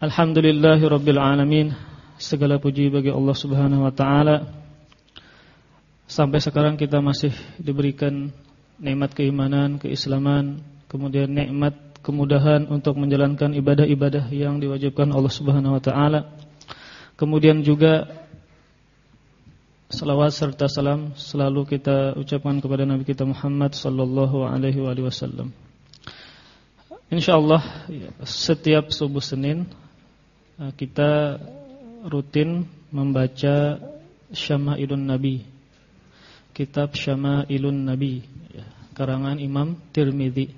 Alhamdulillahi Rabbil Alamin Segala puji bagi Allah Subhanahu Wa Taala. Sampai sekarang kita masih diberikan nikmat keimanan, keislaman Kemudian nikmat kemudahan untuk menjalankan ibadah-ibadah yang diwajibkan Allah Subhanahu Wa Taala. Kemudian juga Salawat serta salam selalu kita ucapkan kepada Nabi kita Muhammad Sallallahu Alaihi Wasallam. InsyaAllah setiap subuh Senin kita rutin membaca Syama'ilun Nabi. Kitab Syama'ilun Nabi ya, karangan Imam Tirmizi.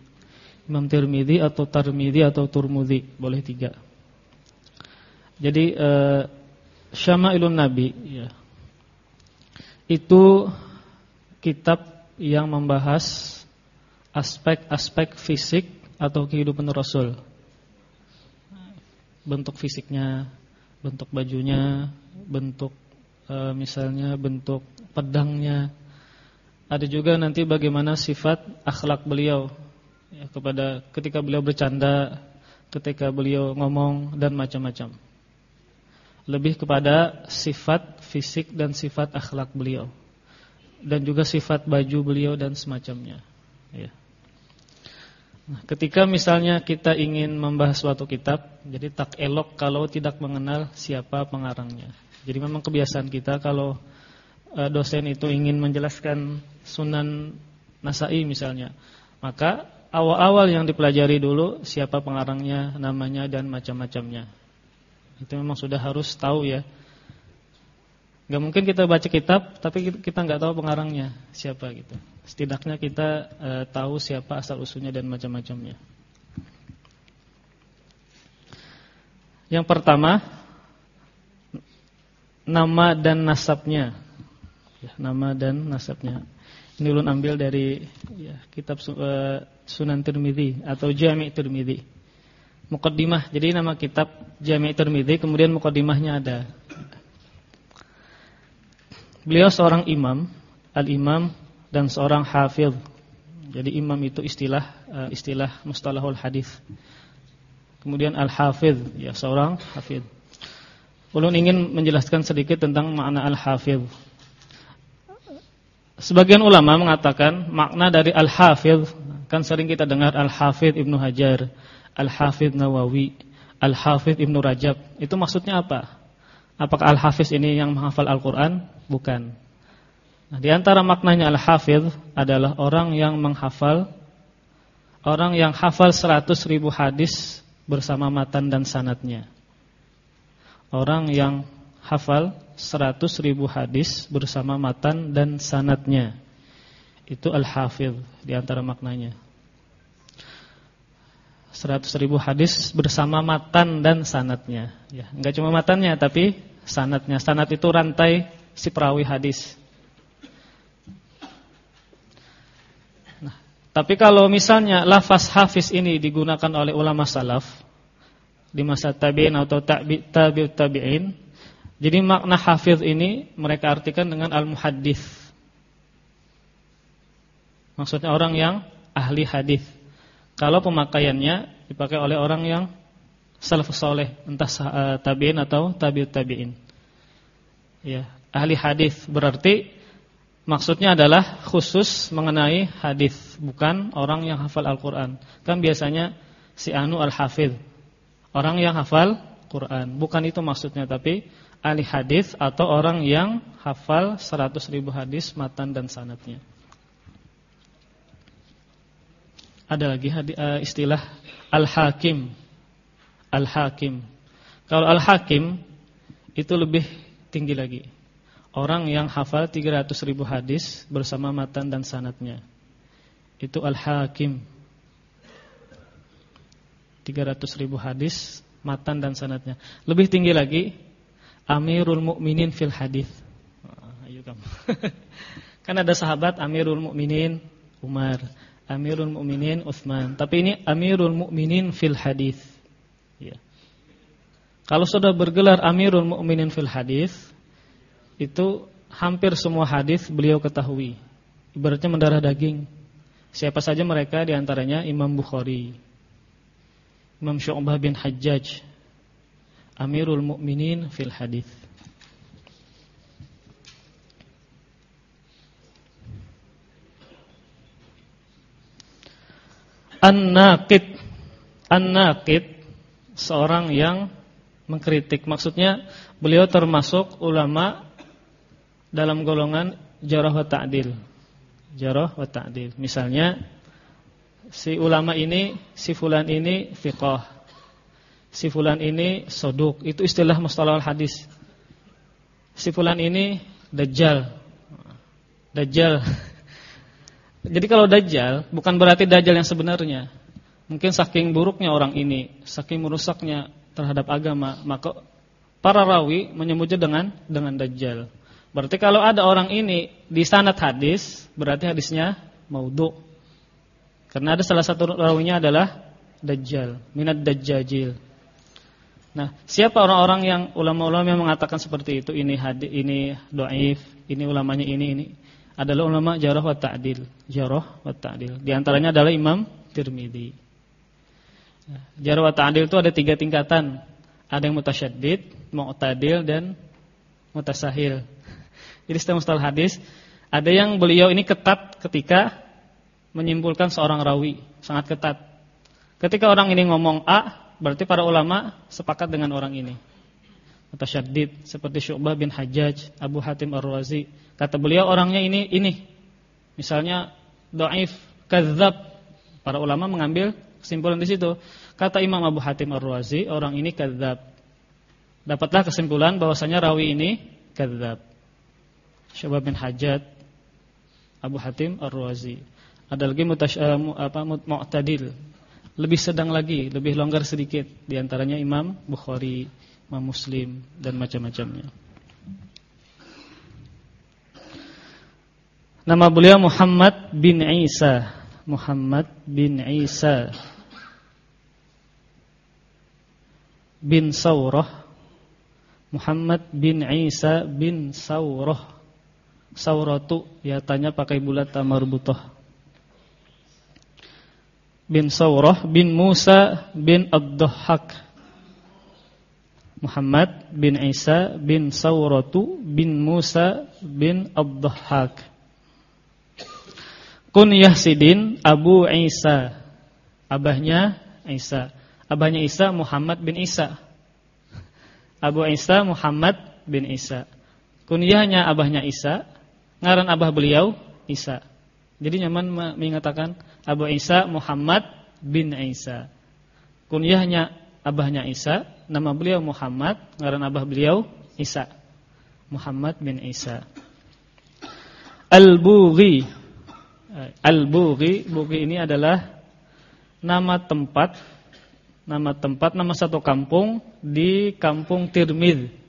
Imam Tirmizi atau Tarmizi atau Turmudi, boleh tiga. Jadi uh, Syama'ilun Nabi ya. Itu kitab yang membahas aspek-aspek fisik atau kehidupan Rasul bentuk fisiknya, bentuk bajunya, bentuk e, misalnya bentuk pedangnya. Ada juga nanti bagaimana sifat akhlak beliau ya, kepada ketika beliau bercanda, ketika beliau ngomong dan macam-macam. Lebih kepada sifat fisik dan sifat akhlak beliau. Dan juga sifat baju beliau dan semacamnya. Ya. Nah, ketika misalnya kita ingin membahas suatu kitab, jadi tak elok kalau tidak mengenal siapa pengarangnya. Jadi memang kebiasaan kita kalau e, dosen itu ingin menjelaskan Sunan Nasai misalnya, maka awal-awal yang dipelajari dulu siapa pengarangnya, namanya dan macam-macamnya. Itu memang sudah harus tahu ya. Gak mungkin kita baca kitab tapi kita nggak tahu pengarangnya siapa gitu. Setidaknya kita e, tahu siapa asal usulnya dan macam-macamnya. Yang pertama nama dan nasabnya. Ya, nama dan nasabnya. Ini ulun ambil dari ya, kitab e, Sunan Tirmizi atau Jami' Tirmizi. Mukaddimah. Jadi nama kitab Jami' Tirmizi kemudian mukaddimahnya ada. Beliau seorang imam, al-imam dan seorang hafidh. Jadi imam itu istilah uh, istilah mustalahul hadis. Kemudian al-hafidh ya seorang hafidh. Ulun ingin menjelaskan sedikit tentang makna al-hafidh. Sebagian ulama mengatakan makna dari al-hafidh kan sering kita dengar al-hafidh Ibnu Hajar, al-hafidh Nawawi, al-hafidh Ibnu Rajab. Itu maksudnya apa? Apakah al-hafiz ini yang menghafal Al-Qur'an? Bukan. Nah, di antara maknanya al-hafidh adalah orang yang menghafal orang yang hafal 100 ribu hadis bersama matan dan sanatnya. Orang yang hafal 100 ribu hadis bersama matan dan sanatnya. Itu al-hafidh di antara maknanya. 100 ribu hadis bersama matan dan sanatnya. Ya, enggak cuma matannya tapi sanatnya. Sanat itu rantai si perawi hadis. Tapi kalau misalnya lafaz hafiz ini digunakan oleh ulama salaf di masa tabi'in atau tabi' tabi'ut tabi'in, jadi makna hafiz ini mereka artikan dengan al-muhaddis. Maksudnya orang yang ahli hadis. Kalau pemakaiannya dipakai oleh orang yang salafus soleh, entah uh, tabi'in atau tabi'ut tabi'in. Ya, ahli hadis berarti maksudnya adalah khusus mengenai hadis, bukan orang yang hafal Al-Qur'an. Kan biasanya si anu al-hafidh, orang yang hafal Quran. Bukan itu maksudnya, tapi ahli hadis atau orang yang hafal 100 ribu hadis matan dan sanatnya. Ada lagi uh, istilah al-hakim. Al-hakim. Kalau al-hakim itu lebih tinggi lagi. Orang yang hafal 300 ribu hadis bersama matan dan sanatnya. Itu al-hakim. 300 ribu hadis matan dan sanatnya. Lebih tinggi lagi Amirul Mukminin fil hadis. Kamu. kan ada sahabat Amirul Mukminin Umar, Amirul Mukminin Utsman, tapi ini Amirul Mukminin fil hadis. Ya. Kalau sudah bergelar Amirul Mukminin fil hadis, itu hampir semua hadis beliau ketahui. Ibaratnya mendarah daging. Siapa saja mereka di antaranya Imam Bukhari, Imam Syu'bah bin Hajjaj, Amirul Mukminin fil hadis. An-Naqid An-Naqid seorang yang mengkritik. Maksudnya beliau termasuk ulama dalam golongan jarah wa ta'dil. Jarah wa ta'dil. Misalnya si ulama ini, si fulan ini fiqah. Si fulan ini soduk. Itu istilah mustalah hadis. Si fulan ini dajjal. Dajjal. Jadi kalau dajjal bukan berarti dajjal yang sebenarnya. Mungkin saking buruknya orang ini, saking merusaknya terhadap agama, maka para rawi menyebutnya dengan dengan dajjal. Berarti kalau ada orang ini di sanad hadis, berarti hadisnya maudhu. Karena ada salah satu rawinya adalah dajjal, minad dajjajil. Nah, siapa orang-orang yang ulama-ulama yang mengatakan seperti itu? Ini hadis, ini dhaif, ini ulamanya ini ini adalah ulama jarah wa ta'dil, jarah wa ta'dil. Di antaranya adalah Imam Tirmizi. Jarah wa ta'dil itu ada tiga tingkatan. Ada yang mutasyaddid, mu'tadil dan mutasahil. Jadi setelah mustalah hadis ada yang beliau ini ketat ketika menyimpulkan seorang rawi, sangat ketat. Ketika orang ini ngomong A, berarti para ulama sepakat dengan orang ini. Mutasyaddid seperti Syu'bah bin Hajjaj, Abu Hatim Ar-Razi. Kata beliau orangnya ini ini. Misalnya dhaif, kadzab. Para ulama mengambil kesimpulan di situ. Kata Imam Abu Hatim Ar-Razi, orang ini kadzab. Dapatlah kesimpulan bahwasanya rawi ini kadzab. Syu'bah bin Hajjat, Abu Hatim Ar-Razi. Ada lagi uh, apa mu'tadil. Lebih sedang lagi, lebih longgar sedikit di antaranya Imam Bukhari, Imam Muslim dan macam-macamnya. Nama beliau Muhammad bin Isa. Muhammad bin Isa bin Saurah Muhammad bin Isa bin Saurah Sauratu ya tanya pakai bulat marbutah. Bin Saurah bin Musa bin Ad-Dhahhak. Muhammad bin Isa bin Sauratu bin Musa bin Ad-Dhahhak. Kunyah Sidin Abu Isa. Abahnya Isa. Abahnya Isa Muhammad bin Isa. Abu Isa Muhammad bin Isa. Kunyahnya abahnya Isa ngaran abah beliau Isa. Jadi nyaman mengatakan Abu Isa Muhammad bin Isa. Kunyahnya abahnya Isa, nama beliau Muhammad, ngaran abah beliau Isa. Muhammad bin Isa. Al-Bughi. Al-Bughi, Bughi ini adalah nama tempat nama tempat nama satu kampung di kampung Tirmidz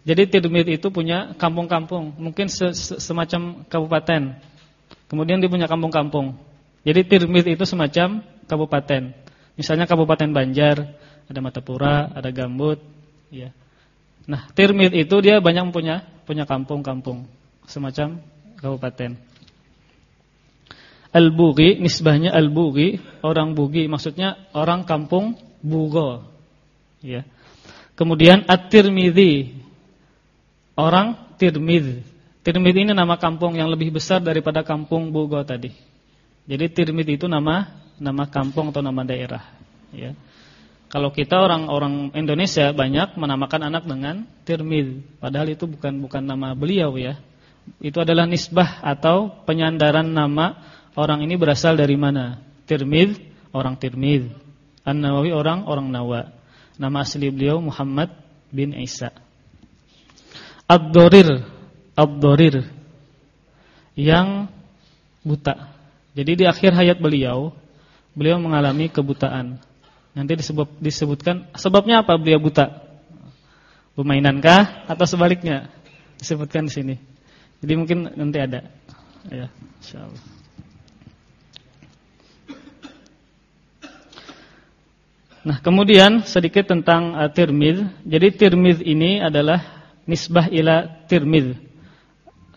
jadi Tirmid itu punya kampung-kampung, mungkin se -se semacam kabupaten. Kemudian dia punya kampung-kampung. Jadi Tirmid itu semacam kabupaten. Misalnya Kabupaten Banjar, ada Matapura, ada Gambut, ya. Nah, Tirmid itu dia banyak punya punya kampung-kampung, semacam kabupaten. Al-Bughi, nisbahnya Al-Bughi, orang Bughi, maksudnya orang kampung Bugo. ya. Kemudian At-Tirmidzi. Orang Tirmidz. Tirmidz ini nama kampung yang lebih besar daripada kampung Bogor tadi. Jadi Tirmidz itu nama nama kampung atau nama daerah, ya. Kalau kita orang-orang Indonesia banyak menamakan anak dengan Tirmidz, padahal itu bukan bukan nama beliau ya. Itu adalah nisbah atau penyandaran nama orang ini berasal dari mana? Tirmidz, orang Tirmidz. An-Nawawi orang orang Nawa. Nama asli beliau Muhammad bin Isa. Ad-Dorir, Ad-Dorir yang buta. Jadi di akhir hayat beliau, beliau mengalami kebutaan. Nanti disebut, disebutkan sebabnya apa beliau buta? Pemainankah atau sebaliknya? Disebutkan di sini. Jadi mungkin nanti ada. Ya, insyaallah. Nah, kemudian sedikit tentang uh. Jadi tirmidz ini adalah nisbah ila tirmidz.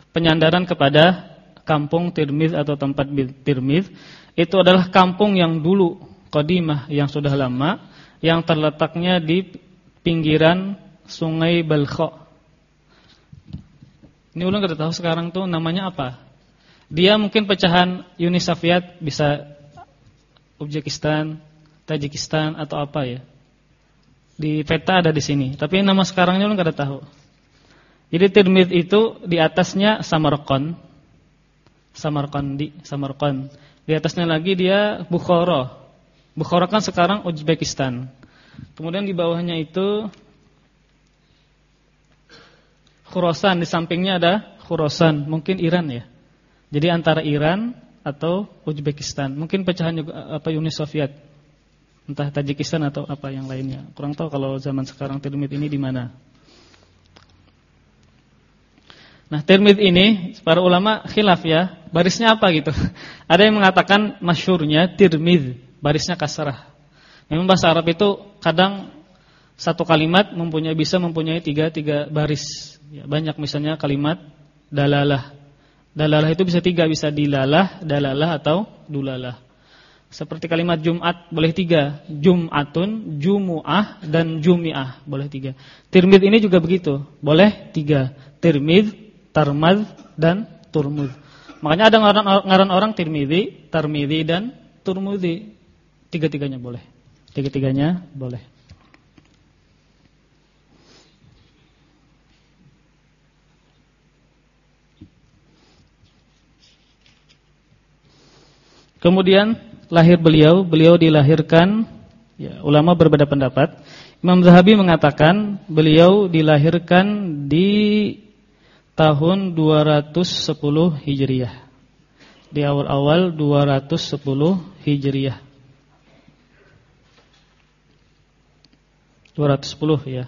Penyandaran kepada kampung tirmidz atau tempat tirmidz itu adalah kampung yang dulu qadimah yang sudah lama yang terletaknya di pinggiran Sungai Balkha. Ini ulang kita tahu sekarang tuh namanya apa? Dia mungkin pecahan Uni Soviet bisa Uzbekistan, Tajikistan atau apa ya. Di peta ada di sini, tapi nama sekarangnya ulang kada tahu. Jadi Tirmidz itu di atasnya Samarkand. Samarkandi, Samarkand. Di atasnya lagi dia Bukhara. Bukhara kan sekarang Uzbekistan. Kemudian di bawahnya itu Khurasan, di sampingnya ada Khurasan, mungkin Iran ya. Jadi antara Iran atau Uzbekistan, mungkin pecahan juga apa Uni Soviet. Entah Tajikistan atau apa yang lainnya. Kurang tahu kalau zaman sekarang Tirmidz ini di mana. Nah, Tirmidz ini para ulama khilaf ya, barisnya apa gitu. Ada yang mengatakan masyhurnya Tirmidz barisnya kasrah. Memang bahasa Arab itu kadang satu kalimat mempunyai bisa mempunyai tiga tiga baris. Ya, banyak misalnya kalimat dalalah. Dalalah itu bisa tiga, bisa dilalah, dalalah atau dulalah. Seperti kalimat Jumat boleh tiga, Jumatun, Jumu'ah dan Jumi'ah boleh tiga. Tirmid ini juga begitu, boleh tiga. Tirmid, Tarmad dan Turmud. Makanya ada ngaran, ngaran orang Tirmidzi, Tarmidzi dan Turmudi. Tiga-tiganya boleh. Tiga-tiganya boleh. Kemudian lahir beliau, beliau dilahirkan ya, ulama berbeda pendapat. Imam Zahabi mengatakan beliau dilahirkan di tahun 210 Hijriah. Di awal-awal 210 Hijriah. 210 ya.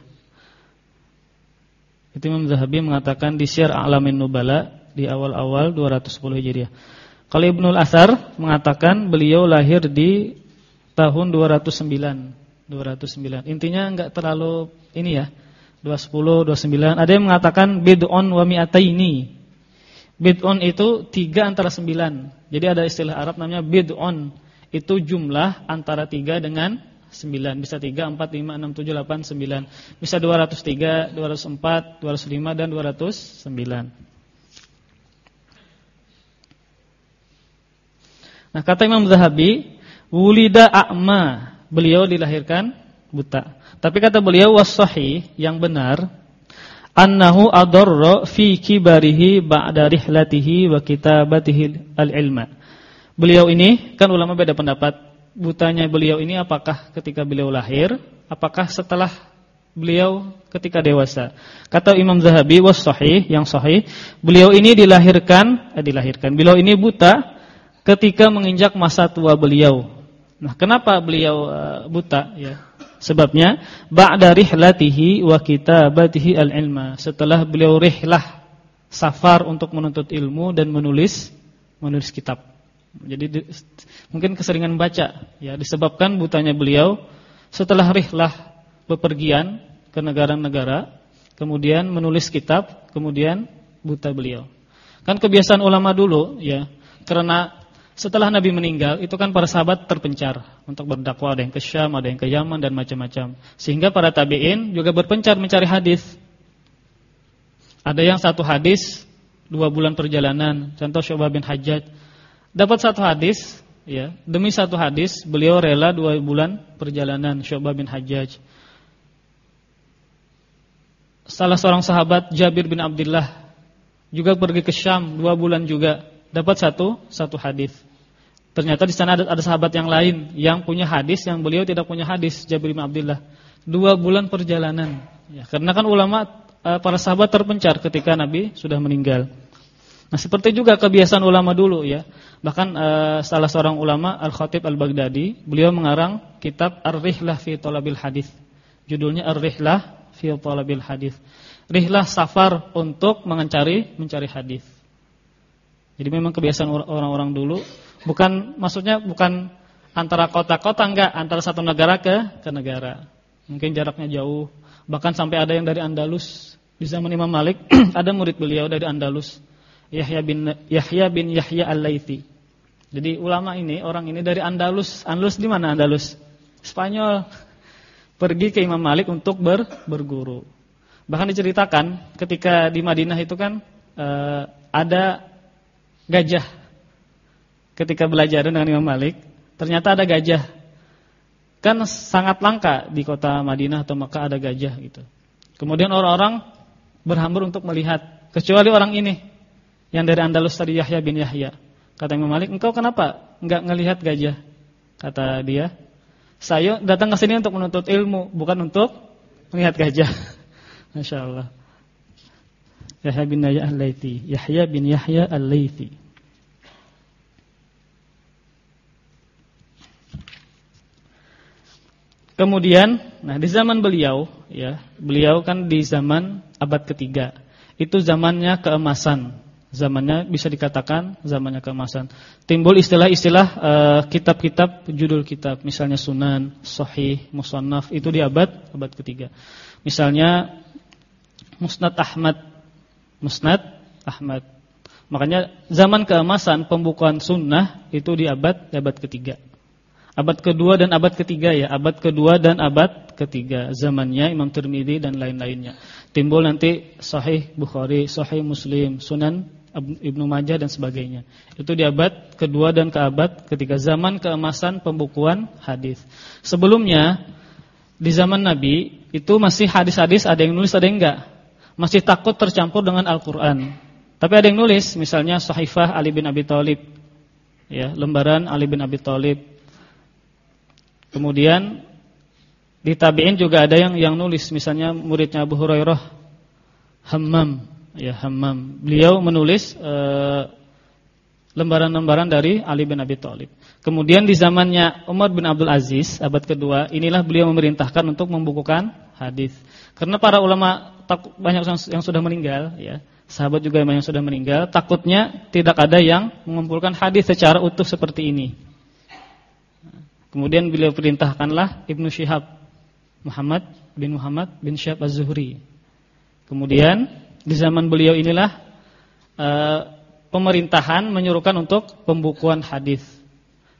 Itu Imam Zahabi mengatakan di Syiar A'lamin Nubala di awal-awal 210 Hijriah. Kalau Ibnul Asar mengatakan beliau lahir di tahun 209. 209. Intinya enggak terlalu ini ya. 210, 29. Ada yang mengatakan bid'un wa mi'ataini. Bid'un itu 3 antara 9. Jadi ada istilah Arab namanya bid'un. Itu jumlah antara 3 dengan 9 bisa 3 4 5 6 7 8 9 bisa 203 204 205 dan 209 Nah kata Imam Zahabi wulida a'ma beliau dilahirkan buta tapi kata beliau wasahi yang benar annahu adarra fi kibarihi ba'da rihlatihi wa kitabatihi al-ilma beliau ini kan ulama beda pendapat butanya beliau ini apakah ketika beliau lahir, apakah setelah beliau ketika dewasa. Kata Imam Zahabi was sahih, yang sahih, beliau ini dilahirkan, eh, dilahirkan. Beliau ini buta ketika menginjak masa tua beliau. Nah, kenapa beliau uh, buta ya? Sebabnya ba'da rihlatihi wa kitabatihi al-ilma. Setelah beliau rihlah safar untuk menuntut ilmu dan menulis menulis kitab. Jadi di, mungkin keseringan baca ya disebabkan butanya beliau setelah rihlah bepergian ke negara-negara, kemudian menulis kitab, kemudian buta beliau. Kan kebiasaan ulama dulu ya, karena Setelah Nabi meninggal, itu kan para sahabat terpencar untuk berdakwah, ada yang ke Syam, ada yang ke Yaman dan macam-macam. Sehingga para tabi'in juga berpencar mencari hadis. Ada yang satu hadis dua bulan perjalanan, contoh Syu'bah bin Hajjaj. Dapat satu hadis, ya, demi satu hadis beliau rela dua bulan perjalanan Syu'bah bin Hajjaj. Salah seorang sahabat Jabir bin Abdullah juga pergi ke Syam dua bulan juga dapat satu satu hadis. Ternyata di sana ada, ada sahabat yang lain yang punya hadis yang beliau tidak punya hadis Jabir bin Abdullah. Dua bulan perjalanan. Ya, karena kan ulama eh, para sahabat terpencar ketika Nabi sudah meninggal. Nah, seperti juga kebiasaan ulama dulu ya. Bahkan uh, salah seorang ulama Al-Khatib Al-Baghdadi, beliau mengarang kitab Ar-Rihlah fi Thalabil Hadis. Judulnya Ar-Rihlah fi Thalabil Hadis. Rihlah safar untuk mencari mencari hadis. Jadi memang kebiasaan orang-orang dulu bukan maksudnya bukan antara kota-kota enggak, antara satu negara ke ke negara. Mungkin jaraknya jauh, bahkan sampai ada yang dari Andalus. Di zaman Imam Malik ada murid beliau dari Andalus, Yahya bin Yahya bin Yahya Al-Laitsi. Jadi ulama ini, orang ini dari Andalus. Andalus di mana Andalus? Spanyol. Pergi ke Imam Malik untuk ber, berguru. Bahkan diceritakan ketika di Madinah itu kan uh, ada gajah. Ketika belajar dengan Imam Malik, ternyata ada gajah. Kan sangat langka di kota Madinah atau Makkah ada gajah gitu. Kemudian orang-orang berhambur untuk melihat, kecuali orang ini yang dari Andalus tadi Yahya bin Yahya. Kata Imam Malik, "Engkau kenapa enggak ngelihat gajah?" Kata dia, "Saya datang ke sini untuk menuntut ilmu, bukan untuk melihat gajah." Masya Allah. Yahya bin Yahya Al-Laiti. Yahya bin Yahya Al-Laiti. Kemudian, nah di zaman beliau, ya, beliau kan di zaman abad ketiga. Itu zamannya keemasan. Zamannya bisa dikatakan zamannya keemasan. Timbul istilah-istilah uh, kitab-kitab, judul kitab, misalnya Sunan, Sahih, Musannaf itu di abad abad ketiga. Misalnya Musnad Ahmad Musnad Ahmad. Makanya zaman keemasan pembukaan sunnah itu di abad abad ketiga. Abad kedua dan abad ketiga ya, abad kedua dan abad ketiga zamannya Imam Tirmidzi dan lain-lainnya. Timbul nanti Sahih Bukhari, Sahih Muslim, Sunan Ibnu Majah dan sebagainya. Itu di abad kedua dan ke abad ketiga zaman keemasan pembukuan hadis. Sebelumnya di zaman Nabi itu masih hadis-hadis ada yang nulis ada yang enggak masih takut tercampur dengan Al-Qur'an. Tapi ada yang nulis misalnya Sahifah Ali bin Abi Thalib. Ya, lembaran Ali bin Abi Thalib. Kemudian di tabi'in juga ada yang yang nulis misalnya muridnya Abu Hurairah Hammam, ya Hammam. Beliau menulis eh, lembaran-lembaran dari Ali bin Abi Thalib. Kemudian di zamannya Umar bin Abdul Aziz abad kedua, inilah beliau memerintahkan untuk membukukan hadis. Karena para ulama banyak yang sudah meninggal ya. Sahabat juga yang sudah meninggal, takutnya tidak ada yang mengumpulkan hadis secara utuh seperti ini. Kemudian beliau perintahkanlah Ibnu Syihab Muhammad bin Muhammad bin Syihab Az-Zuhri. Kemudian di zaman beliau inilah uh, pemerintahan menyuruhkan untuk pembukuan hadis.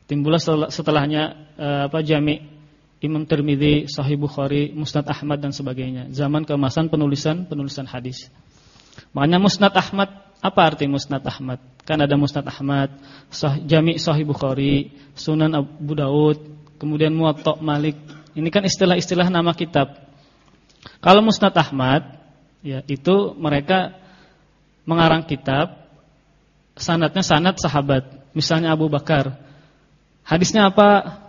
Timbullah setelahnya uh, apa Jami' Imam Tirmidzi, Sahih Bukhari, Musnad Ahmad dan sebagainya. Zaman keemasan penulisan penulisan hadis. Makanya Musnad Ahmad apa arti Musnad Ahmad? Kan ada Musnad Ahmad, Sah, Jami' Sahih Bukhari, Sunan Abu Daud, kemudian Muwatta Malik. Ini kan istilah-istilah nama kitab. Kalau Musnad Ahmad, ya itu mereka mengarang kitab sanatnya sanat sahabat. Misalnya Abu Bakar. Hadisnya apa?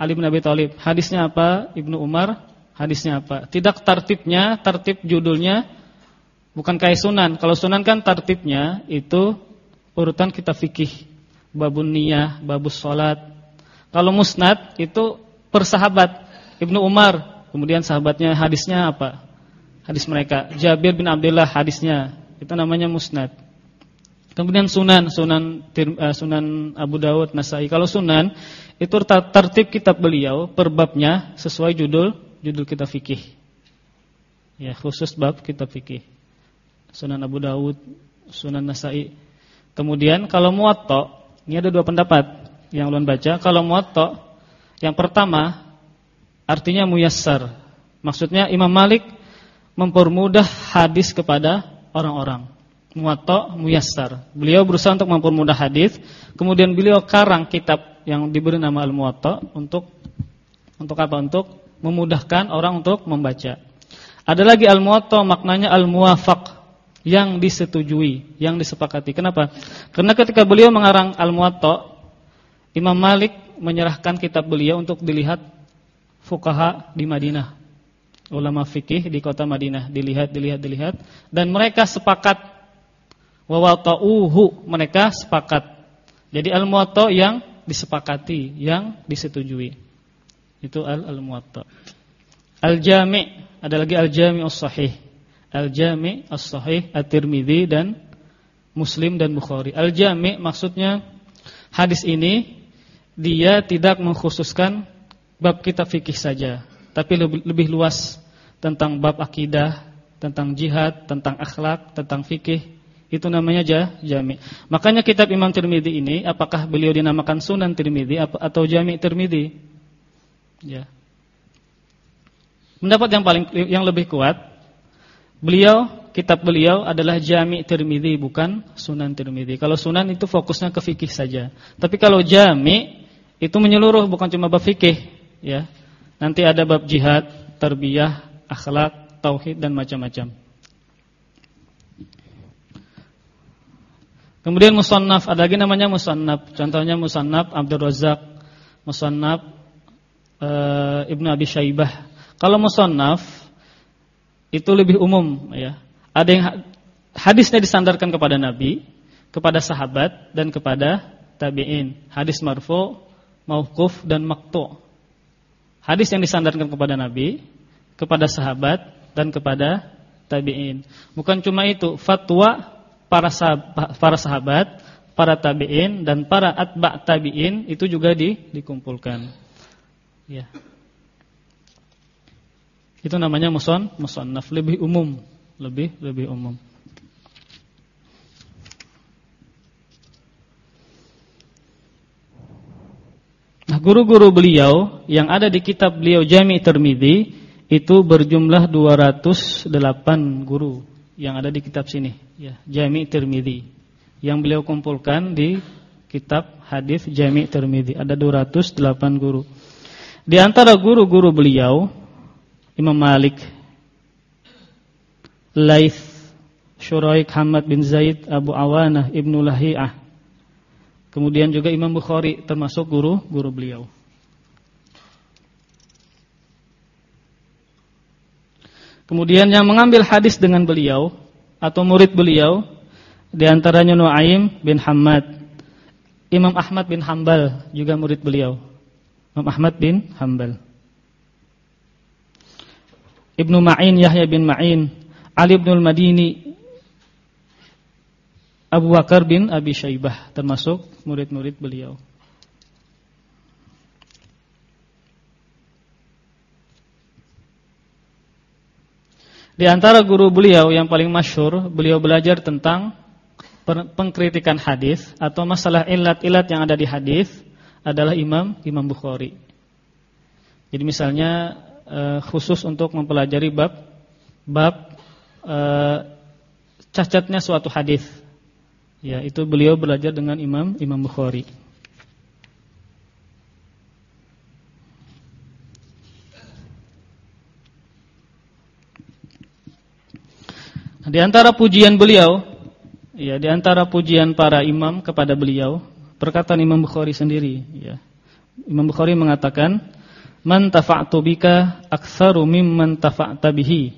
Ali bin Abi Thalib. Hadisnya apa? Ibnu Umar. Hadisnya apa? Tidak tertibnya, tertib judulnya bukan kayak sunan. Kalau sunan kan tertibnya itu urutan kita fikih. Babun niyah, babus salat. Kalau musnad itu persahabat. Ibnu Umar, kemudian sahabatnya hadisnya apa? Hadis mereka. Jabir bin Abdullah hadisnya. Itu namanya musnad. Kemudian sunan, sunan uh, sunan Abu Dawud, Nasai. Kalau sunan itu tertib kitab beliau per babnya sesuai judul judul kitab fikih. Ya, khusus bab kitab fikih. Sunan Abu Dawud, Sunan Nasai. Kemudian kalau Muwatta Ini ada dua pendapat yang ulun baca. Kalau muwatta yang pertama artinya muyassar. Maksudnya Imam Malik mempermudah hadis kepada orang-orang. Muwatta muyassar. Beliau berusaha untuk mempermudah hadis, kemudian beliau karang kitab yang diberi nama Al-Muwatta untuk untuk apa? Untuk memudahkan orang untuk membaca. Ada lagi Al-Muwatta maknanya al-muwafaq yang disetujui, yang disepakati. Kenapa? Karena ketika beliau mengarang Al-Muwatta, Imam Malik menyerahkan kitab beliau untuk dilihat fukaha di Madinah. Ulama fikih di kota Madinah dilihat, dilihat, dilihat dan mereka sepakat wawata'uhu, mereka sepakat. Jadi al-muwatta yang disepakati, yang disetujui. Itu al-muwatta. Al-jami' ada lagi al-jami' as-sahih. Al-jami' as-sahih at-Tirmizi dan Muslim dan Bukhari. Al-jami' maksudnya hadis ini dia tidak mengkhususkan bab kitab fikih saja, tapi lebih, lebih luas tentang bab akidah, tentang jihad, tentang akhlak, tentang fikih. Itu namanya jami. Makanya kitab Imam Tirmidzi ini apakah beliau dinamakan Sunan Tirmidzi atau Jami Tirmidzi? Ya. Mendapat yang paling yang lebih kuat, beliau kitab beliau adalah Jami Tirmidzi bukan Sunan Tirmidzi. Kalau Sunan itu fokusnya ke fikih saja. Tapi kalau Jami itu menyeluruh bukan cuma bab fikih ya. Nanti ada bab jihad, tarbiyah, akhlak, tauhid dan macam-macam. Kemudian musannaf, ada lagi namanya musannaf. Contohnya musannaf Abdul Razak, musannaf e, Ibnu Abi Syaibah. Kalau musannaf itu lebih umum ya. Ada yang hadisnya disandarkan kepada Nabi, kepada sahabat dan kepada tabi'in. Hadis marfu, mauquf dan maqtu'. Hadis yang disandarkan kepada Nabi, kepada sahabat dan kepada tabi'in. Bukan cuma itu, fatwa para sahabat, para sahabat, para tabi'in dan para atba' tabi'in itu juga di, dikumpulkan. Ya. Itu namanya muson, musannaf lebih umum, lebih lebih umum. Nah, guru-guru beliau yang ada di kitab beliau Jami' Tirmizi itu berjumlah 208 guru yang ada di kitab sini, ya, Jami' Tirmizi. Yang beliau kumpulkan di kitab hadis Jami' Tirmizi ada 208 guru. Di antara guru-guru beliau Imam Malik, Laith, Syuraik Hamad bin Zaid, Abu Awanah, Ibnu Lahiyah, Kemudian juga Imam Bukhari termasuk guru guru beliau. Kemudian yang mengambil hadis dengan beliau atau murid beliau di antaranya Nuaim bin Hamad. Imam Ahmad bin Hambal juga murid beliau. Imam Ahmad bin Hambal. Ibnu Ma'in Yahya bin Ma'in, Ali bin Al-Madini Abu Bakar bin Abi Syaibah termasuk murid-murid beliau. Di antara guru beliau yang paling masyur, beliau belajar tentang pengkritikan hadis atau masalah ilat-ilat yang ada di hadis adalah Imam Imam Bukhari. Jadi misalnya eh, khusus untuk mempelajari bab bab eh, cacatnya suatu hadis Ya, itu beliau belajar dengan Imam Imam Bukhari. Di antara pujian beliau, ya, di antara pujian para imam kepada beliau, perkataan Imam Bukhari sendiri, ya. Imam Bukhari mengatakan, "Man tafa'tu bika aktsaru mimman tafa'ta bihi."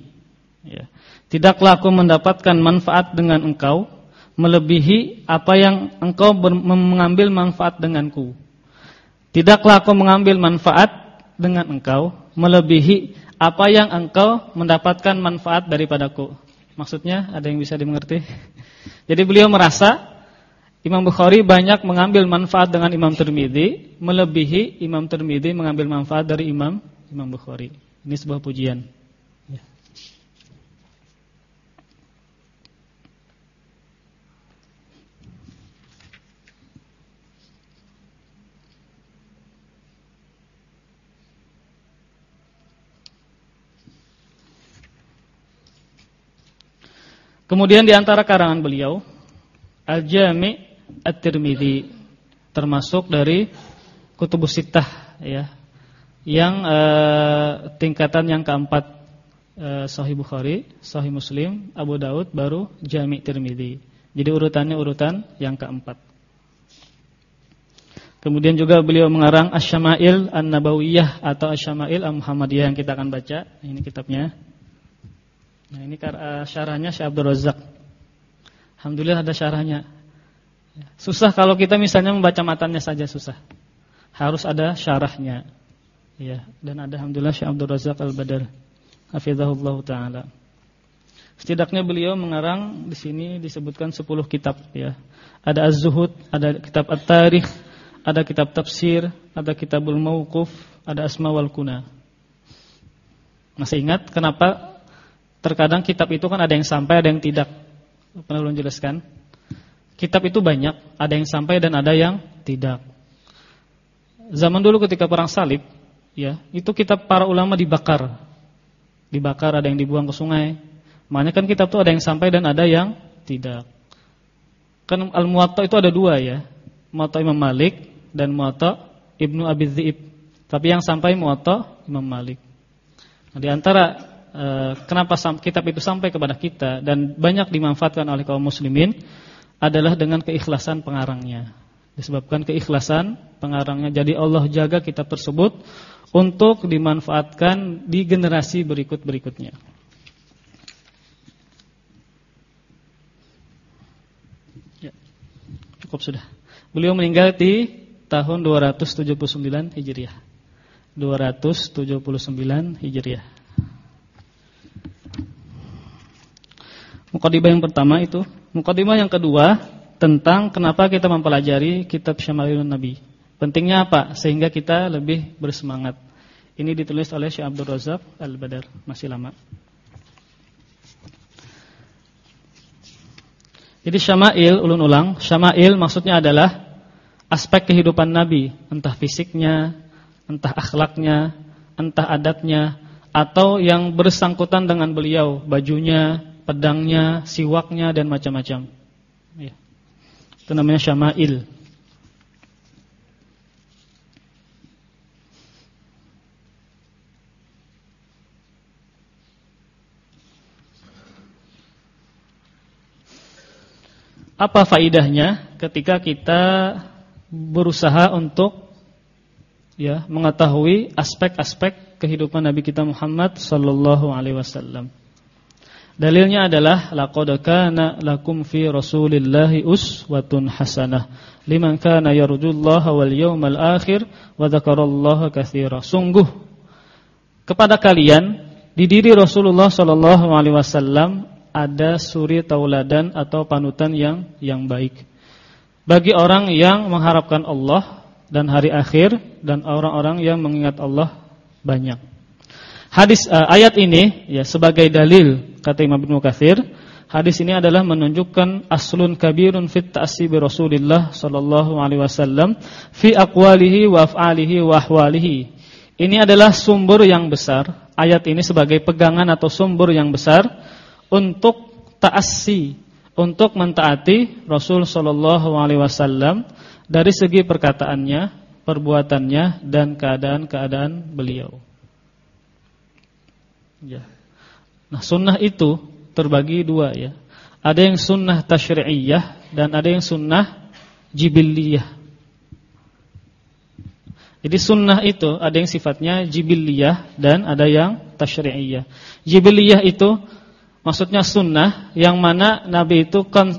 Ya. Tidaklah aku mendapatkan manfaat dengan engkau melebihi apa yang engkau mengambil manfaat denganku. Tidaklah aku mengambil manfaat dengan engkau melebihi apa yang engkau mendapatkan manfaat daripadaku. Maksudnya ada yang bisa dimengerti? Jadi beliau merasa Imam Bukhari banyak mengambil manfaat dengan Imam Tirmidzi melebihi Imam Tirmidzi mengambil manfaat dari Imam Imam Bukhari. Ini sebuah pujian. Kemudian di antara karangan beliau Al-Jami' At-Tirmidzi termasuk dari Kutubus Sittah ya. Yang uh, tingkatan yang keempat uh, Sahih Bukhari, Sahih Muslim, Abu Daud baru Jami' Tirmidzi. Jadi urutannya urutan yang keempat. Kemudian juga beliau mengarang Asy-Syama'il An-Nabawiyah atau Asy-Syama'il Al-Muhammadiyah yang kita akan baca. Ini kitabnya. Nah, ini uh, syarahnya Syekh Abdul Razak. Alhamdulillah ada syarahnya. Susah kalau kita misalnya membaca matanya saja susah. Harus ada syarahnya. Ya, dan ada alhamdulillah Syekh Abdul Razak Al-Badar. Hafizahullah taala. Setidaknya beliau mengarang di sini disebutkan 10 kitab ya. Ada Az-Zuhud, ada kitab At-Tarikh, ada kitab tafsir, ada kitabul mauquf, ada asma wal kuna. Masih ingat kenapa terkadang kitab itu kan ada yang sampai, ada yang tidak. Pernah belum jelaskan? Kitab itu banyak, ada yang sampai dan ada yang tidak. Zaman dulu ketika perang salib, ya, itu kitab para ulama dibakar. Dibakar, ada yang dibuang ke sungai. Makanya kan kitab itu ada yang sampai dan ada yang tidak. Kan Al-Muwatta itu ada dua ya. Muwatta Imam Malik dan Muwatta Ibnu Abi Dzib. Tapi yang sampai Muwatta Imam Malik. Nah, di antara kenapa kitab itu sampai kepada kita dan banyak dimanfaatkan oleh kaum muslimin adalah dengan keikhlasan pengarangnya. Disebabkan keikhlasan pengarangnya. Jadi Allah jaga kitab tersebut untuk dimanfaatkan di generasi berikut-berikutnya. Ya, cukup sudah. Beliau meninggal di tahun 279 Hijriah. 279 Hijriah. Mukadimah yang pertama itu, mukadimah yang kedua tentang kenapa kita mempelajari kitab Syama'ilun Nabi. Pentingnya apa? Sehingga kita lebih bersemangat. Ini ditulis oleh Syekh Abdul Razak Al-Badar, masih lama. Jadi syama'il ulun ulang, syama'il maksudnya adalah aspek kehidupan Nabi, entah fisiknya, entah akhlaknya, entah adatnya, atau yang bersangkutan dengan beliau, bajunya, pedangnya, siwaknya dan macam-macam. Ya. Itu namanya syama'il. Apa faidahnya ketika kita berusaha untuk ya mengetahui aspek-aspek kehidupan Nabi kita Muhammad sallallahu alaihi wasallam. Dalilnya adalah laqad kana lakum fi Rasulillahi uswatun hasanah liman kana yarjullaha wal yawmal akhir wa dzakarallaha katsira. Sungguh kepada kalian di diri Rasulullah sallallahu alaihi wasallam ada suri tauladan atau panutan yang yang baik bagi orang yang mengharapkan Allah dan hari akhir dan orang-orang yang mengingat Allah banyak. Hadis uh, ayat ini ya sebagai dalil kata Imam Ibnu Katsir, hadis ini adalah menunjukkan aslun kabirun fit ta'sibi Rasulillah sallallahu alaihi wasallam fi aqwalihi wa af'alihi wa ahwalihi. Ini adalah sumber yang besar. Ayat ini sebagai pegangan atau sumber yang besar untuk ta'assi untuk mentaati Rasul Shallallahu Alaihi Wasallam dari segi perkataannya, perbuatannya dan keadaan-keadaan beliau. Ya. Nah sunnah itu terbagi dua ya. Ada yang sunnah tashri'iyah dan ada yang sunnah jibiliyah. Jadi sunnah itu ada yang sifatnya jibiliyah dan ada yang tashri'iyah. Jibiliyah itu Maksudnya sunnah yang mana Nabi itu kan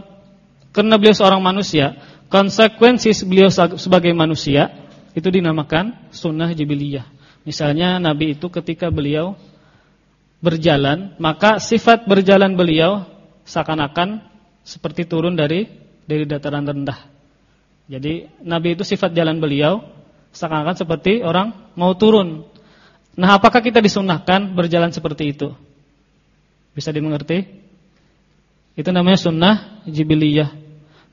karena beliau seorang manusia, konsekuensi beliau sebagai manusia itu dinamakan sunnah jibiliyah. Misalnya Nabi itu ketika beliau berjalan, maka sifat berjalan beliau seakan-akan seperti turun dari dari dataran rendah. Jadi Nabi itu sifat jalan beliau seakan-akan seperti orang mau turun. Nah, apakah kita disunahkan berjalan seperti itu? Bisa dimengerti? Itu namanya sunnah jibiliyah.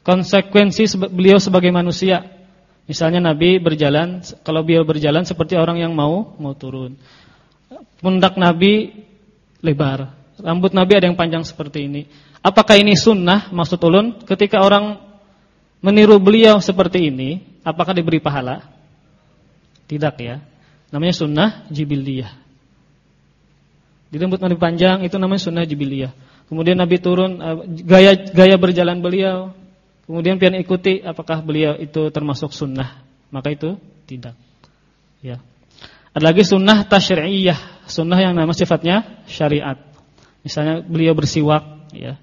Konsekuensi beliau sebagai manusia. Misalnya Nabi berjalan, kalau beliau berjalan seperti orang yang mau mau turun. Pundak Nabi lebar, rambut Nabi ada yang panjang seperti ini. Apakah ini sunnah maksud ulun ketika orang meniru beliau seperti ini, apakah diberi pahala? Tidak ya. Namanya sunnah jibiliyah. Di rambut Nabi panjang itu namanya sunnah jibiliyah. Kemudian Nabi turun eh, gaya gaya berjalan beliau. Kemudian pian ikuti apakah beliau itu termasuk sunnah? Maka itu tidak. Ya. Ada lagi sunnah tasyri'iyah, sunnah yang nama sifatnya syariat. Misalnya beliau bersiwak, ya.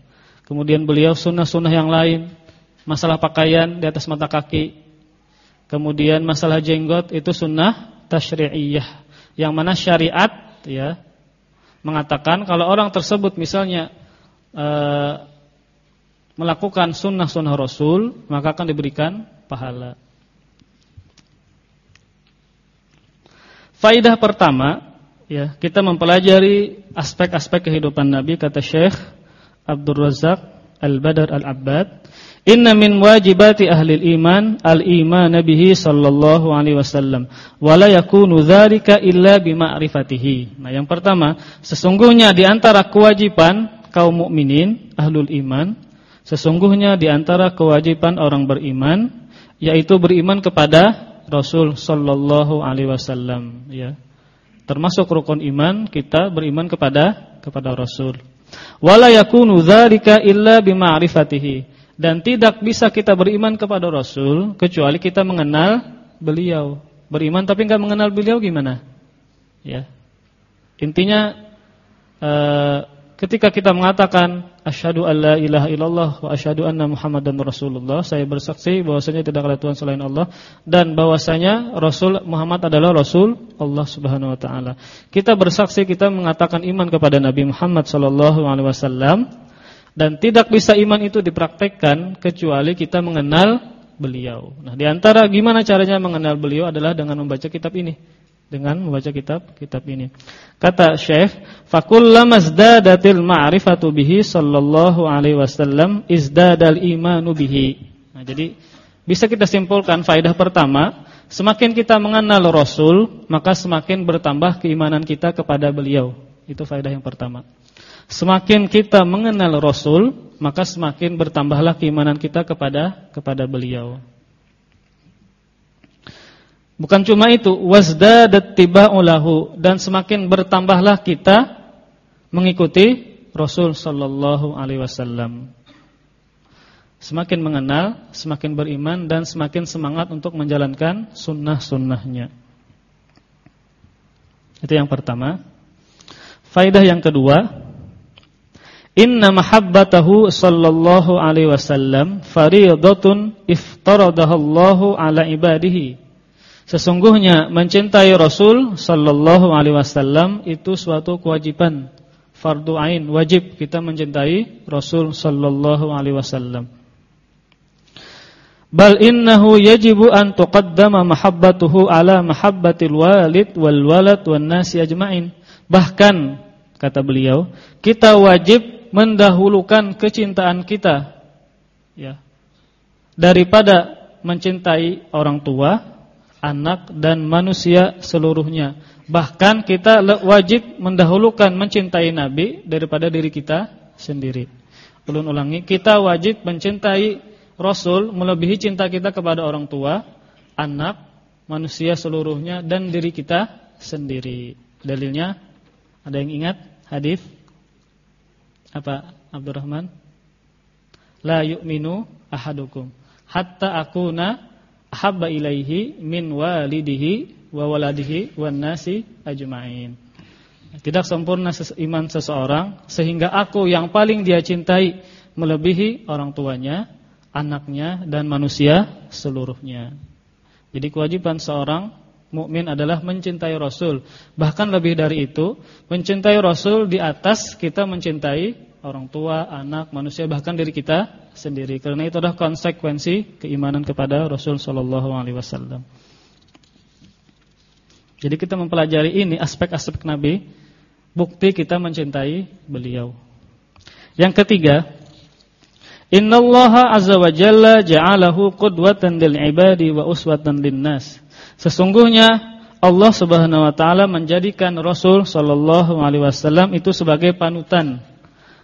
Kemudian beliau sunnah-sunnah yang lain, masalah pakaian di atas mata kaki. Kemudian masalah jenggot itu sunnah tasyri'iyah, yang mana syariat, ya, mengatakan kalau orang tersebut misalnya e, melakukan sunnah-sunnah Rasul, maka akan diberikan pahala. Faidah pertama, ya, kita mempelajari aspek-aspek kehidupan Nabi kata Syekh Abdul Razak Al-Badar Al-Abbad, "Inna min wajibati ahli iman al-iman nabihi sallallahu alaihi wasallam, wa la yakunu dzalika illa bima'rifatihi." Nah, yang pertama, sesungguhnya di antara kewajiban kaum mukminin ahlul iman, sesungguhnya di antara kewajiban orang beriman yaitu beriman kepada Rasul sallallahu alaihi wasallam ya. Termasuk rukun iman kita beriman kepada kepada Rasul. Wala yakunu dzalika illa bima'rifatihi dan tidak bisa kita beriman kepada Rasul kecuali kita mengenal beliau. Beriman tapi enggak mengenal beliau gimana? Ya. Intinya uh, Ketika kita mengatakan asyhadu alla ilaha illallah wa asyhadu anna muhammadan rasulullah, saya bersaksi bahwasanya tidak ada tuhan selain Allah dan bahwasanya Rasul Muhammad adalah rasul Allah Subhanahu wa taala. Kita bersaksi kita mengatakan iman kepada Nabi Muhammad sallallahu alaihi wasallam dan tidak bisa iman itu dipraktekkan kecuali kita mengenal beliau. Nah, di antara gimana caranya mengenal beliau adalah dengan membaca kitab ini dengan membaca kitab kitab ini. Kata Syekh, "Fakullama izdadatil ma'rifatu bihi sallallahu alaihi wasallam izdadal imanu bihi." Nah, jadi bisa kita simpulkan faedah pertama, semakin kita mengenal Rasul, maka semakin bertambah keimanan kita kepada beliau. Itu faedah yang pertama. Semakin kita mengenal Rasul, maka semakin bertambahlah keimanan kita kepada kepada beliau. Bukan cuma itu, wasdadat tiba'ulahu dan semakin bertambahlah kita mengikuti Rasul sallallahu alaihi wasallam. Semakin mengenal, semakin beriman dan semakin semangat untuk menjalankan sunnah-sunnahnya. Itu yang pertama. Faidah yang kedua, Inna mahabbatahu sallallahu alaihi wasallam fariidatun iftaradahallahu ala ibadihi Sesungguhnya mencintai Rasul sallallahu alaihi wasallam itu suatu kewajiban fardu ain, wajib kita mencintai Rasul sallallahu alaihi wasallam. Bal innahu yajibu an tuqaddama mahabbatuhu ala mahabbatil walid wal walad wan nasi ajmain. Bahkan kata beliau, kita wajib mendahulukan kecintaan kita ya daripada mencintai orang tua anak dan manusia seluruhnya. Bahkan kita wajib mendahulukan mencintai Nabi daripada diri kita sendiri. Ulun ulangi, kita wajib mencintai Rasul melebihi cinta kita kepada orang tua, anak, manusia seluruhnya dan diri kita sendiri. Dalilnya ada yang ingat hadis apa Abdurrahman? La yu'minu ahadukum hatta akuna habba ilaihi min walidihi wa waladihi wan nasi ajmain. Tidak sempurna iman seseorang sehingga aku yang paling dia cintai melebihi orang tuanya, anaknya dan manusia seluruhnya. Jadi kewajiban seorang mukmin adalah mencintai Rasul. Bahkan lebih dari itu, mencintai Rasul di atas kita mencintai orang tua, anak, manusia bahkan diri kita sendiri. Karena itu adalah konsekuensi keimanan kepada Rasul sallallahu alaihi wasallam. Jadi kita mempelajari ini aspek-aspek Nabi, bukti kita mencintai beliau. Yang ketiga, Innallaha azza wa jalla ja'alahu qudwatan lil ibadi wa uswatan linnas. Sesungguhnya Allah Subhanahu wa taala menjadikan Rasul sallallahu alaihi wasallam itu sebagai panutan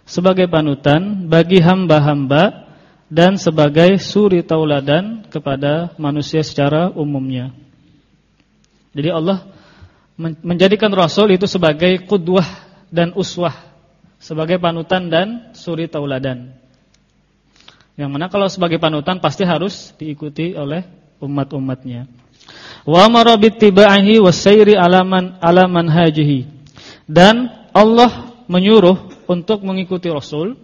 sebagai panutan bagi hamba-hamba dan sebagai suri tauladan kepada manusia secara umumnya. Jadi Allah menjadikan Rasul itu sebagai kudwah dan uswah, sebagai panutan dan suri tauladan. Yang mana kalau sebagai panutan pasti harus diikuti oleh umat-umatnya. Wa amara bittibaihi wasairi alaman alaman hajihi. Dan Allah menyuruh untuk mengikuti Rasul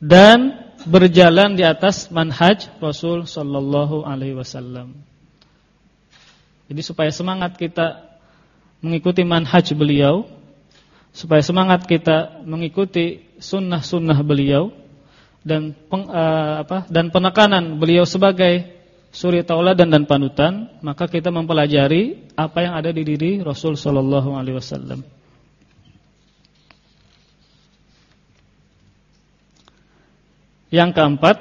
dan berjalan di atas manhaj Rasul sallallahu alaihi wasallam. Jadi supaya semangat kita mengikuti manhaj beliau, supaya semangat kita mengikuti sunnah-sunnah beliau dan peng, uh, apa dan penekanan beliau sebagai suri tauladan dan panutan, maka kita mempelajari apa yang ada di diri Rasul sallallahu alaihi wasallam. Yang keempat,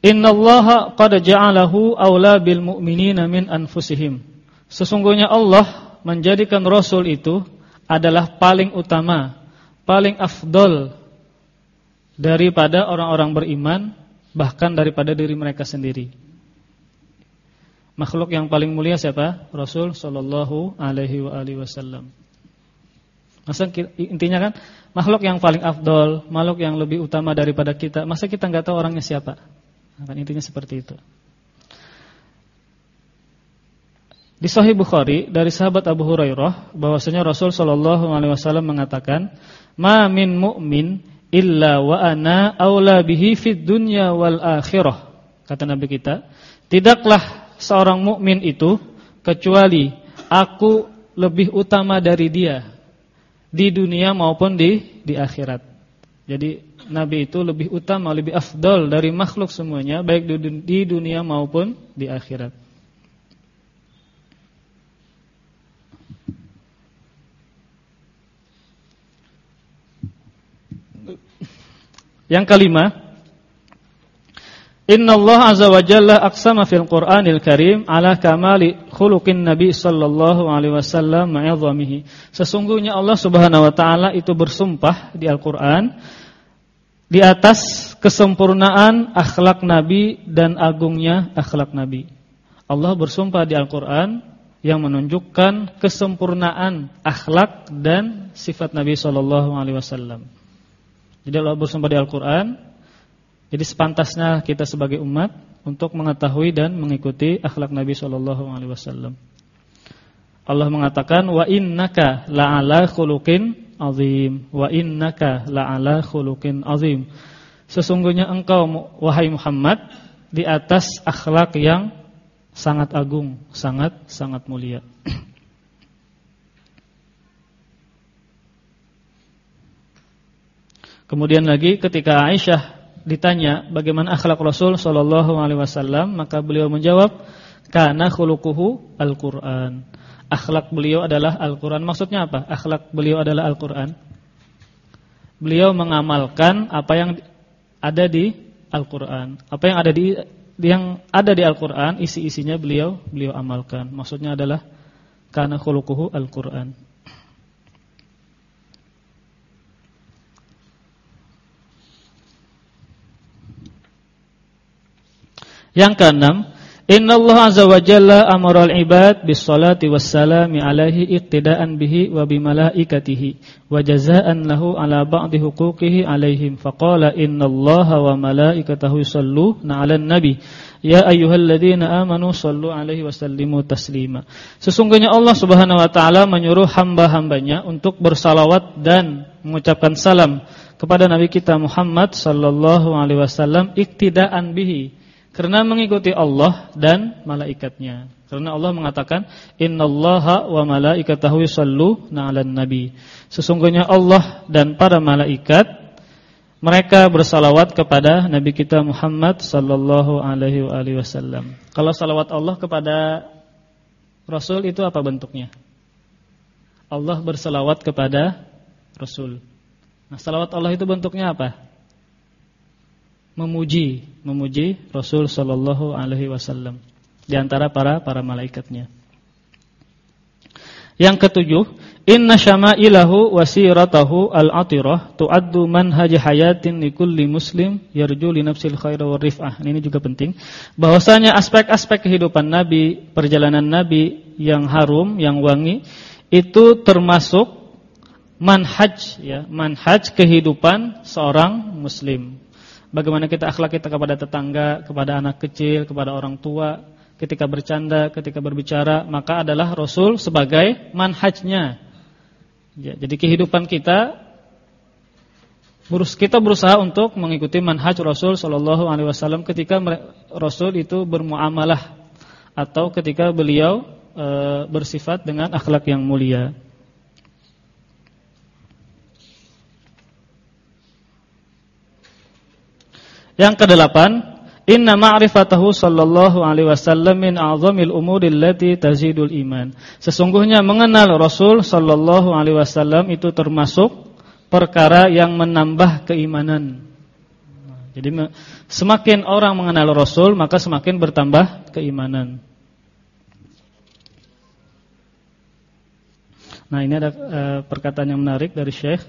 Innallaha qad ja'alahu aula bil mu'minina min anfusihim. Sesungguhnya Allah menjadikan rasul itu adalah paling utama, paling afdol daripada orang-orang beriman, bahkan daripada diri mereka sendiri. Makhluk yang paling mulia siapa? Rasul sallallahu alaihi wasallam. Masa intinya kan makhluk yang paling afdol, makhluk yang lebih utama daripada kita. Masa kita nggak tahu orangnya siapa? Nah, kan intinya seperti itu. Di Sahih Bukhari dari sahabat Abu Hurairah bahwasanya Rasul Shallallahu alaihi wasallam mengatakan, "Ma min mu'min illa wa ana aula bihi fid dunya wal akhirah." Kata Nabi kita, tidaklah seorang mukmin itu kecuali aku lebih utama dari dia di dunia maupun di di akhirat. Jadi Nabi itu lebih utama, lebih afdol dari makhluk semuanya, baik di dunia maupun di akhirat. Yang kelima, Inna Allah azza wa jalla aqsama fil Qur'anil Karim ala kamali khuluqin Nabi sallallahu alaihi wasallam ma'idhamihi. Sesungguhnya Allah Subhanahu wa taala itu bersumpah di Al-Qur'an di atas kesempurnaan akhlak Nabi dan agungnya akhlak Nabi. Allah bersumpah di Al-Qur'an yang menunjukkan kesempurnaan akhlak dan sifat Nabi sallallahu alaihi wasallam. Jadi Allah bersumpah di Al-Qur'an jadi sepantasnya kita sebagai umat untuk mengetahui dan mengikuti akhlak Nabi Shallallahu alaihi wasallam. Allah mengatakan wa innaka la'ala khuluqin azim wa innaka la'ala khuluqin azim. Sesungguhnya engkau wahai Muhammad di atas akhlak yang sangat agung, sangat sangat mulia. Kemudian lagi ketika Aisyah ditanya bagaimana akhlak Rasul sallallahu alaihi wasallam, maka beliau menjawab, "Kana khuluquhu Al-Qur'an." Akhlak beliau adalah Al-Qur'an. Maksudnya apa? Akhlak beliau adalah Al-Qur'an. Beliau mengamalkan apa yang ada di Al-Qur'an. Apa yang ada di yang ada di Al-Qur'an, isi-isinya beliau beliau amalkan. Maksudnya adalah kana khuluquhu Al-Qur'an. Yang keenam, Inna Allah Azza wa Jalla amara al-ibad bis salati was salami alaihi iqtida'an bihi wa bi malaikatihi wa jazaa'an lahu ala ba'di huquqihi alaihim. Faqala inna Allah wa malaikatahu yusalluna 'alan nabi ya ayyuhalladzina amanu sallu alaihi wa sallimu taslima. Sesungguhnya Allah Subhanahu wa taala menyuruh hamba-hambanya untuk bersalawat dan mengucapkan salam kepada nabi kita Muhammad sallallahu alaihi wasallam iqtida'an bihi karena mengikuti Allah dan malaikatnya. Karena Allah mengatakan innallaha wa malaikatahu yusalluna 'alan nabi. Sesungguhnya Allah dan para malaikat mereka bersalawat kepada nabi kita Muhammad sallallahu alaihi wasallam. Kalau salawat Allah kepada Rasul itu apa bentuknya? Allah bersalawat kepada Rasul. Nah, salawat Allah itu bentuknya apa? Memuji memuji Rasul sallallahu alaihi wasallam di antara para para malaikatnya. Yang ketujuh, Inna syama'ilahu wasiratahu al-atirah tu'addu manhaj hayatin likulli muslim yarju li nafsil khaira wa rif'ah. Ini juga penting. Bahwasanya aspek-aspek kehidupan Nabi, perjalanan Nabi yang harum, yang wangi itu termasuk manhaj ya, manhaj kehidupan seorang muslim. Bagaimana kita akhlak kita kepada tetangga, kepada anak kecil, kepada orang tua, ketika bercanda, ketika berbicara, maka adalah Rasul sebagai manhajnya Ya, jadi kehidupan kita kita berusaha untuk mengikuti manhaj Rasul Shallallahu Alaihi Wasallam ketika Rasul itu bermuamalah atau ketika beliau e, bersifat dengan akhlak yang mulia. Yang kedelapan, Inna ma'rifatahu sallallahu alaihi wasallam min a'zamil umuri allati tazidul iman. Sesungguhnya mengenal Rasul sallallahu alaihi wasallam itu termasuk perkara yang menambah keimanan. Jadi semakin orang mengenal Rasul maka semakin bertambah keimanan. Nah, ini ada uh, perkataan yang menarik dari Syekh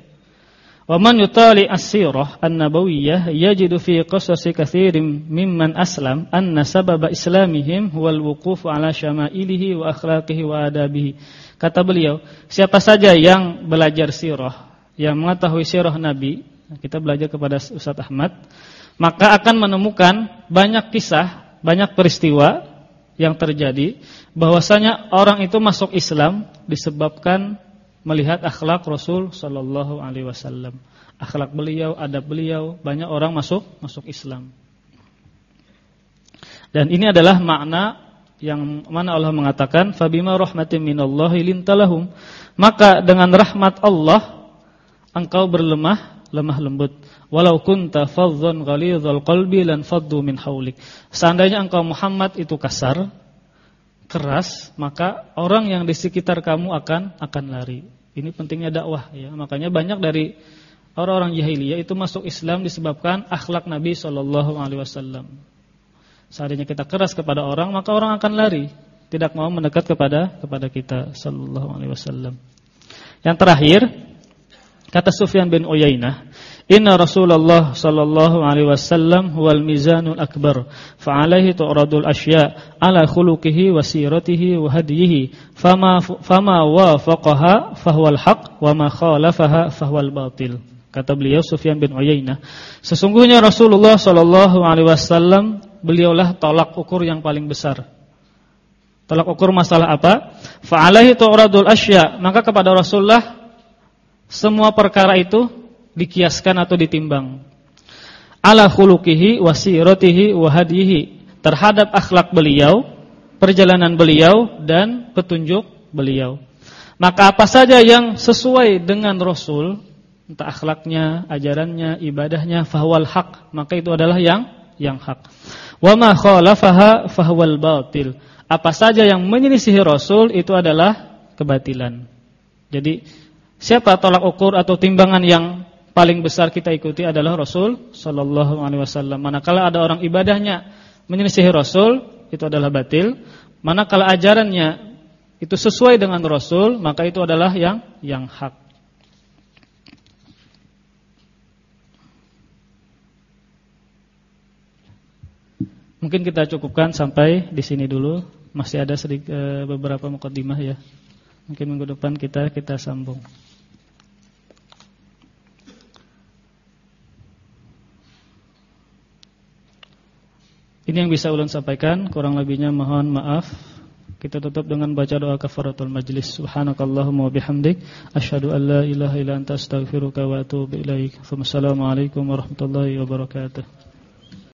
Wa man yutali as-sirah an-nabawiyyah yajidu fi qasasi katsirin mimman aslam anna sababa islamihim huwal wuquf ala syama'ilihi wa akhlaqihi wa adabihi. Kata beliau, siapa saja yang belajar sirah, yang mengetahui sirah Nabi, kita belajar kepada Ustaz Ahmad, maka akan menemukan banyak kisah, banyak peristiwa yang terjadi bahwasanya orang itu masuk Islam disebabkan melihat akhlak Rasul sallallahu alaihi wasallam. Akhlak beliau, adab beliau, banyak orang masuk masuk Islam. Dan ini adalah makna yang mana Allah mengatakan fabima rahmatin minallahi lintalahum maka dengan rahmat Allah engkau berlemah lemah lembut walau kunta fadhdhan ghalidhal qalbi lan faddu min haulik seandainya engkau Muhammad itu kasar keras, maka orang yang di sekitar kamu akan akan lari. Ini pentingnya dakwah ya. Makanya banyak dari orang-orang jahiliyah itu masuk Islam disebabkan akhlak Nabi sallallahu alaihi wasallam. Seandainya kita keras kepada orang, maka orang akan lari, tidak mau mendekat kepada kepada kita sallallahu alaihi wasallam. Yang terakhir, kata Sufyan bin Uyainah, Inna Rasulullah sallallahu alaihi wasallam huwal mizanul akbar fa alaihi tu'radul asya ala khuluqihi wa siratihi wa hadihi fama fama wafaqaha fahuwal haq wa ma khalafaha fahuwal batil. Kata beliau Sufyan bin Uyainah sesungguhnya Rasulullah sallallahu alaihi wasallam beliaulah tolak ukur yang paling besar. Tolak ukur masalah apa? Fa alaihi tu'radul asya. Maka kepada Rasulullah semua perkara itu dikiaskan atau ditimbang. Ala khuluqihi wa siratihi wa hadihi terhadap akhlak beliau, perjalanan beliau dan petunjuk beliau. Maka apa saja yang sesuai dengan Rasul, entah akhlaknya, ajarannya, ibadahnya, fahwal haq, maka itu adalah yang yang hak. Wa ma khalafaha fahwal batil. Apa saja yang menyelisihi Rasul itu adalah kebatilan. Jadi siapa tolak ukur atau timbangan yang paling besar kita ikuti adalah Rasul sallallahu alaihi wasallam. Manakala ada orang ibadahnya menyelisihi Rasul, itu adalah batil. Manakala ajarannya itu sesuai dengan Rasul, maka itu adalah yang yang hak. Mungkin kita cukupkan sampai di sini dulu. Masih ada sedikit eh, beberapa mukadimah ya. Mungkin minggu depan kita kita sambung. Ini yang bisa ulun sampaikan, kurang lebihnya mohon maaf. Kita tutup dengan baca doa kafaratul majlis. Subhanakallahumma wa bihamdik asyhadu an la ilaha illa anta astaghfiruka wa atubu ilaik. Wassalamualaikum warahmatullahi wabarakatuh.